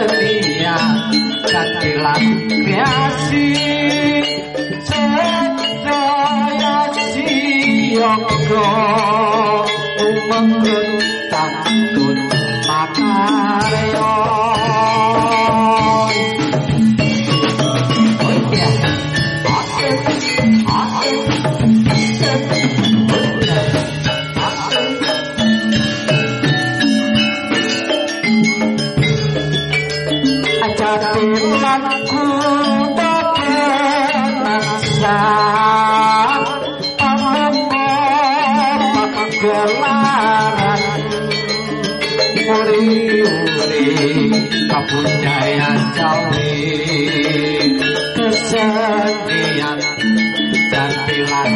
setia Satilah kreasi. Cetaya siyoko Umangku kebudayaan Jawi kesenian dan pilar